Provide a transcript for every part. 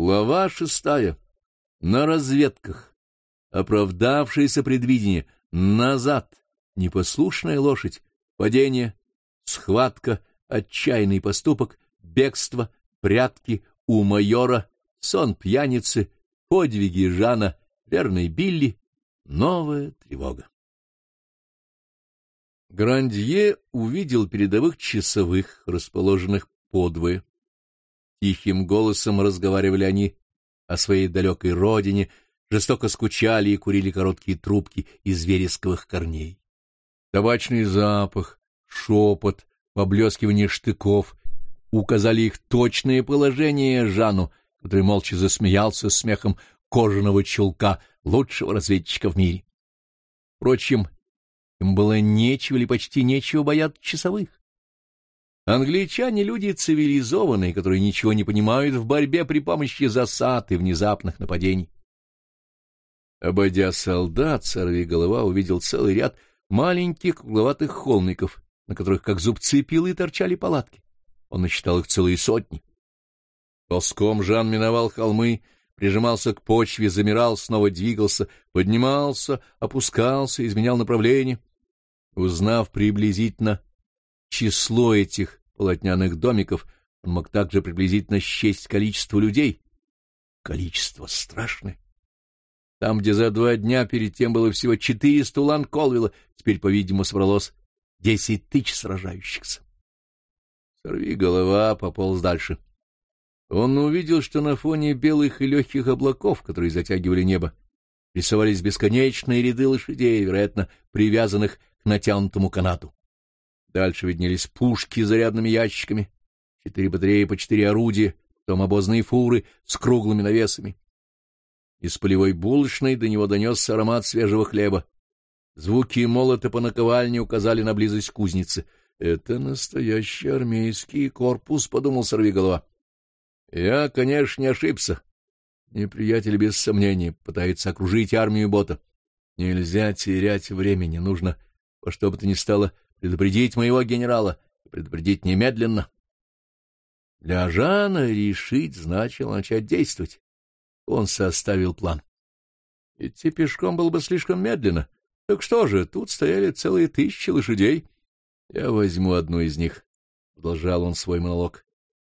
Глава шестая. На разведках. Оправдавшееся предвидение. Назад. Непослушная лошадь. Падение. Схватка. Отчаянный поступок. Бегство. Прятки. У майора. Сон пьяницы. Подвиги Жана. Верный Билли. Новая тревога. Грандье увидел передовых часовых, расположенных подвое. Тихим голосом разговаривали они о своей далекой родине, жестоко скучали и курили короткие трубки из вересковых корней. Табачный запах, шепот, поблескивание штыков указали их точное положение Жану, который молча засмеялся смехом кожаного чулка, лучшего разведчика в мире. Впрочем, им было нечего или почти нечего бояться часовых. Англичане — люди цивилизованные, которые ничего не понимают в борьбе при помощи засад и внезапных нападений. Обойдя солдат, голова увидел целый ряд маленьких кругловатых холмиков, на которых, как зубцы пилы, торчали палатки. Он насчитал их целые сотни. Ползком Жан миновал холмы, прижимался к почве, замирал, снова двигался, поднимался, опускался, изменял направление. Узнав приблизительно число этих полотняных домиков, он мог также приблизительно счесть количество людей. Количество страшное. Там, где за два дня перед тем было всего четыреста улан Колвилла, теперь, по-видимому, собралось десять тысяч сражающихся. Сорви голова, пополз дальше. Он увидел, что на фоне белых и легких облаков, которые затягивали небо, рисовались бесконечные ряды лошадей, вероятно, привязанных к натянутому канату. Дальше виднелись пушки с зарядными ящиками, четыре батареи по четыре орудия, потом обозные фуры с круглыми навесами. Из полевой булочной до него донесся аромат свежего хлеба. Звуки молота по наковальне указали на близость кузницы. — Это настоящий армейский корпус, — подумал сорвиголова. Я, конечно, не ошибся. Неприятель, без сомнения, пытается окружить армию бота. Нельзя терять времени, нужно во что бы то ни стало предупредить моего генерала, предупредить немедленно. Для Жана решить значило начать действовать. Он составил план. Идти пешком было бы слишком медленно. Так что же, тут стояли целые тысячи лошадей. Я возьму одну из них, — продолжал он свой монолог.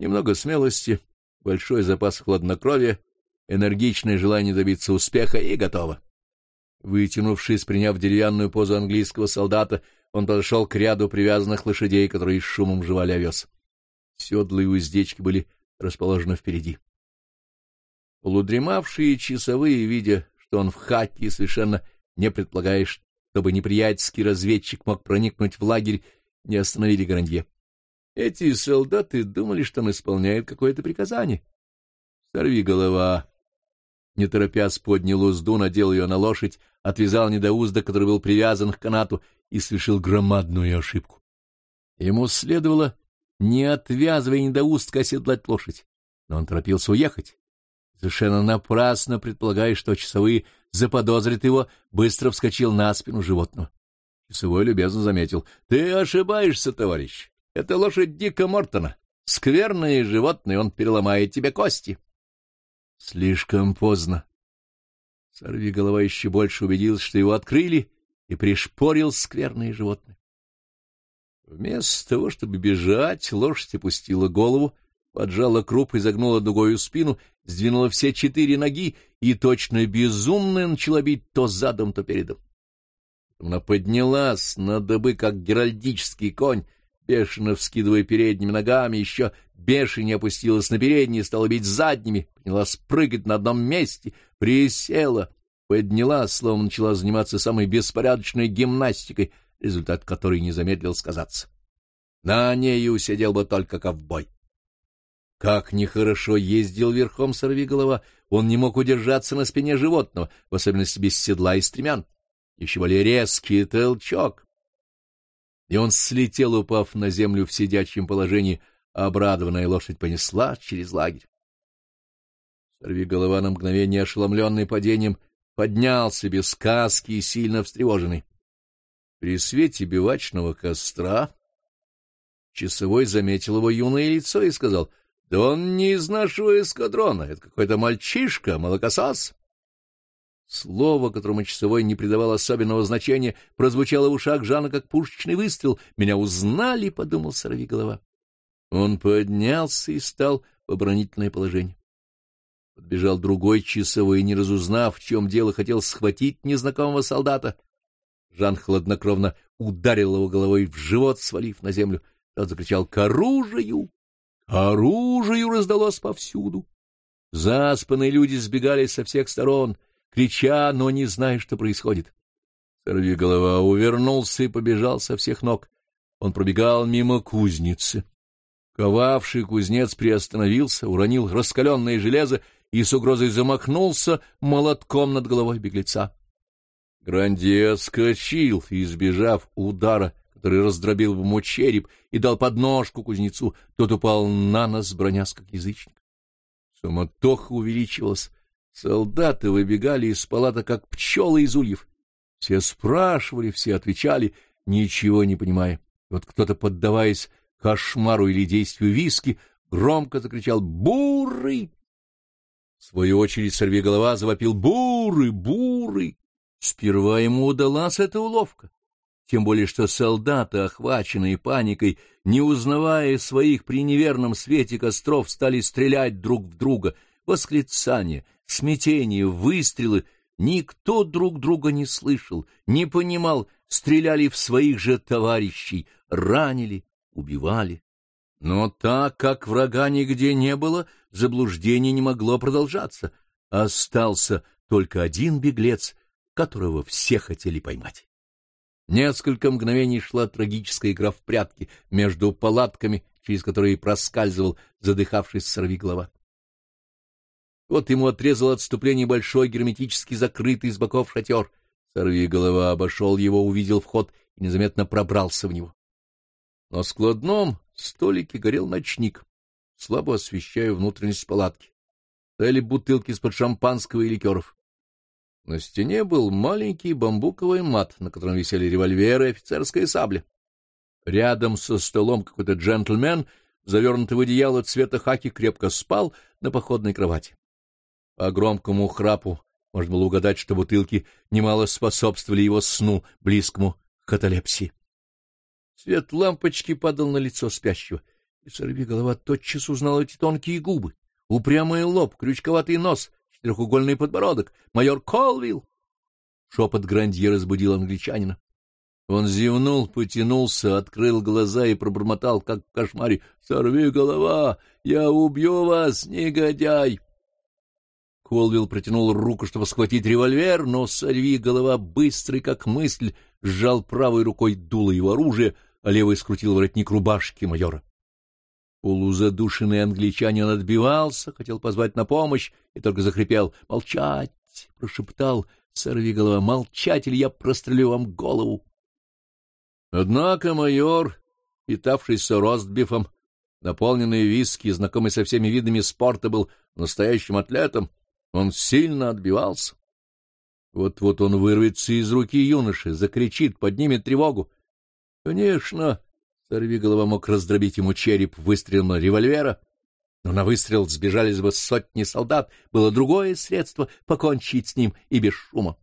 Немного смелости, большой запас хладнокровия, энергичное желание добиться успеха и готово. Вытянувшись, приняв деревянную позу английского солдата, он подошел к ряду привязанных лошадей, которые с шумом жевали овес. Седла и уздечки были расположены впереди. Полудремавшие часовые, видя, что он в хаке совершенно не предполагая, чтобы неприятельский разведчик мог проникнуть в лагерь, не остановили Грандье. Эти солдаты думали, что он исполняет какое-то приказание. Сорви голова. Не торопясь, поднял узду, надел ее на лошадь, отвязал недоуздок, который был привязан к канату, и совершил громадную ошибку. Ему следовало, не отвязывая недоустка, оседлать лошадь, но он торопился уехать. Совершенно напрасно предполагая, что часовые заподозрят его, быстро вскочил на спину животного. Часовой любезно заметил. — Ты ошибаешься, товарищ. Это лошадь Дика Мортона. Скверное животное, он переломает тебе кости. Слишком поздно. Сорви голова еще больше убедился, что его открыли, и пришпорил скверное животное. Вместо того, чтобы бежать, лошадь опустила голову, поджала круп, изогнула дугою спину, сдвинула все четыре ноги и точно безумно начала бить то задом, то передом. Она поднялась на добы, как геральдический конь, бешено вскидывая передними ногами, еще бешенее опустилась на передние, стала бить задними, принялась прыгать на одном месте, присела, подняла, словно начала заниматься самой беспорядочной гимнастикой, результат которой не замедлил сказаться. На ней усидел бы только ковбой. Как нехорошо ездил верхом сорвиголова, он не мог удержаться на спине животного, в особенности без седла и стремян. Еще более резкий толчок. И он слетел, упав на землю в сидячем положении, обрадованная лошадь понесла через лагерь. Сорвиголова на мгновение, ошеломленный падением, поднялся без каски и сильно встревоженный. При свете бивачного костра часовой заметил его юное лицо и сказал, Да он не из нашего эскадрона, это какой-то мальчишка, молокосос. Слово, которому часовой не придавал особенного значения, прозвучало в ушах Жана как пушечный выстрел. «Меня узнали», — подумал сорвиголова. Он поднялся и стал в оборонительное положение. Подбежал другой часовой, не разузнав, в чем дело, хотел схватить незнакомого солдата. Жан хладнокровно ударил его головой в живот, свалив на землю. Тот закричал «К оружию!» «К оружию!» раздалось повсюду. Заспанные люди сбегали со всех сторон, крича, но не зная, что происходит. Сорви голова увернулся и побежал со всех ног. Он пробегал мимо кузницы. Ковавший кузнец приостановился, уронил раскаленное железо и с угрозой замахнулся молотком над головой беглеца. Гранди скочил, избежав удара, который раздробил ему череп и дал подножку кузнецу, тот упал на нос, бронясь как язычник. Суматоха увеличивалась. Солдаты выбегали из палата, как пчелы из ульев. Все спрашивали, все отвечали, ничего не понимая. Вот кто-то, поддаваясь кошмару или действию виски, громко закричал «Буры!». В свою очередь сорвиголова завопил «Буры! Буры!». Сперва ему удалась эта уловка, тем более что солдаты, охваченные паникой, не узнавая своих при неверном свете костров, стали стрелять друг в друга. Восклицания, смятение, выстрелы — никто друг друга не слышал, не понимал, стреляли в своих же товарищей, ранили, убивали. Но так как врага нигде не было, заблуждение не могло продолжаться. Остался только один беглец, которого все хотели поймать. Несколько мгновений шла трагическая игра в прятки между палатками, через которые проскальзывал задыхавшись сорвиголова. Вот ему отрезал отступление большой герметически закрытый с боков шатер. Сорвиголова обошел его, увидел вход и незаметно пробрался в него. На складном столике горел ночник, слабо освещая внутренность палатки. Стояли бутылки из-под шампанского и ликеров. На стене был маленький бамбуковый мат, на котором висели револьверы и офицерская сабля. Рядом со столом какой-то джентльмен, завернутый в одеяло цвета хаки, крепко спал на походной кровати. По громкому храпу можно было угадать, что бутылки немало способствовали его сну, близкому к каталепсии. Свет лампочки падал на лицо спящего, и сорви голова тотчас узнал эти тонкие губы, упрямый лоб, крючковатый нос, четырехугольный подбородок. Майор Колвилл! Шепот Грандье разбудил англичанина. Он зевнул, потянулся, открыл глаза и пробормотал, как в кошмаре. — Сорви голова! Я убью вас, негодяй! Колвилл протянул руку, чтобы схватить револьвер, но сорви голова, быстрый как мысль, сжал правой рукой дуло его оружия, а левой скрутил воротник рубашки майора. Полузадушенный англичанин отбивался, хотел позвать на помощь и только захрипел. «Молчать!» — прошептал сорвиголова. «Молчать, или я прострелю вам голову!» Однако майор, питавшийся ростбифом, наполненный виски, знакомый со всеми видами спорта, был настоящим атлетом. Он сильно отбивался. Вот-вот он вырвется из руки юноши, закричит, поднимет тревогу. Конечно, сорвиголова мог раздробить ему череп выстрелом револьвера, но на выстрел сбежались бы сотни солдат, было другое средство покончить с ним и без шума.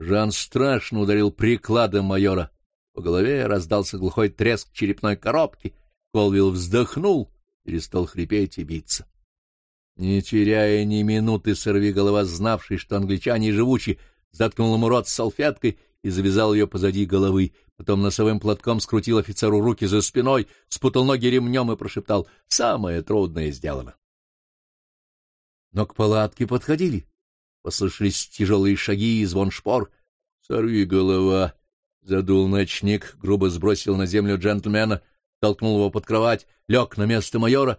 Жан страшно ударил прикладом майора. По голове раздался глухой треск черепной коробки. Колвилл вздохнул, перестал хрипеть и биться. Не теряя ни минуты, сорвиголова, знавший, что англичане живучи, заткнул ему рот салфеткой и завязал ее позади головы. Потом носовым платком скрутил офицеру руки за спиной, спутал ноги ремнем и прошептал «Самое трудное сделано». Но к палатке подходили. Послышались тяжелые шаги и звон шпор. «Сорви голова!» — задул ночник, грубо сбросил на землю джентльмена, толкнул его под кровать, лег на место майора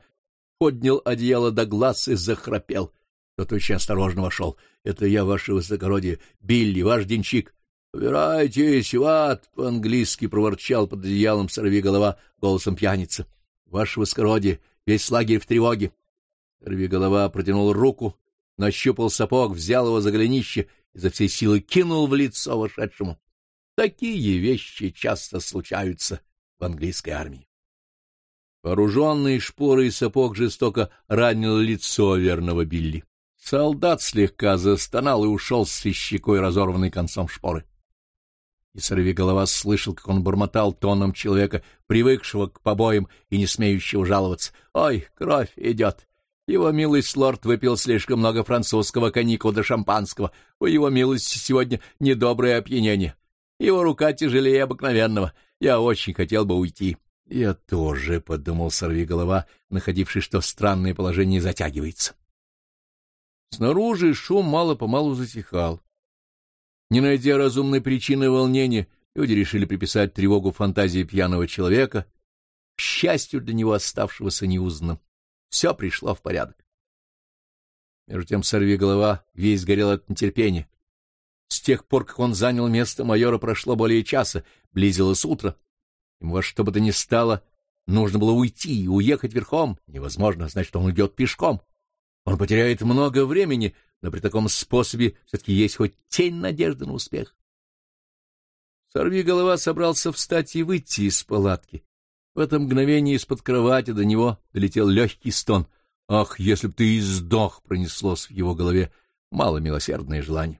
поднял одеяло до глаз и захрапел. Тот очень осторожно вошел. — Это я, ваше высокородие, Билли, ваш денщик. — Убирайтесь в ад! — по-английски проворчал под одеялом сорви голова голосом пьяницы. — Ваше высокородие, весь лагерь в тревоге. Сорви голова протянул руку, нащупал сапог, взял его за голенище и за всей силы кинул в лицо вошедшему. Такие вещи часто случаются в английской армии. Вооруженный шпорой сапог жестоко ранил лицо верного Билли. Солдат слегка застонал и ушел с щекой, разорванной концом шпоры. И сорви голова слышал, как он бормотал тоном человека, привыкшего к побоям и не смеющего жаловаться. «Ой, кровь идет! Его милость лорд выпил слишком много французского коньяку до шампанского. У его милости сегодня недоброе опьянение. Его рука тяжелее обыкновенного. Я очень хотел бы уйти». «Я тоже», — подумал сорвиголова, находивший, что странное положение затягивается. Снаружи шум мало-помалу затихал. Не найдя разумной причины волнения, люди решили приписать тревогу фантазии пьяного человека, к счастью для него оставшегося неузнанным. Все пришло в порядок. Между тем сорвиголова весь горел от нетерпения. С тех пор, как он занял место майора, прошло более часа, близилось утро. Ему во что бы то ни стало, нужно было уйти и уехать верхом. Невозможно, значит, он идет пешком. Он потеряет много времени, но при таком способе все-таки есть хоть тень надежды на успех. Сорви голова собрался встать и выйти из палатки. В это мгновение из-под кровати до него долетел легкий стон. «Ах, если б ты и сдох!» — пронеслось в его голове маломилосердное желание.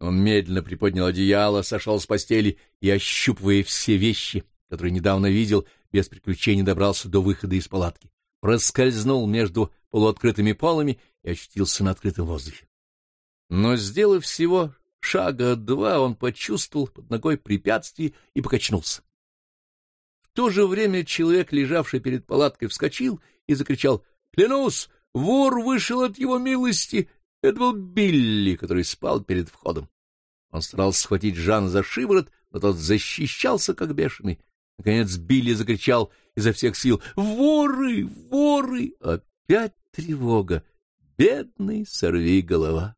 Он медленно приподнял одеяло, сошел с постели и, ощупывая все вещи, которые недавно видел, без приключений добрался до выхода из палатки, проскользнул между полуоткрытыми полами и очутился на открытом воздухе. Но, сделав всего шага два, он почувствовал под ногой препятствие и покачнулся. В то же время человек, лежавший перед палаткой, вскочил и закричал «Клянусь, вор вышел от его милости!» Это был Билли, который спал перед входом. Он старался схватить Жана за шиворот, но тот защищался, как бешеный. Наконец Билли закричал изо всех сил «Воры! Воры!» Опять тревога. Бедный сорви голова.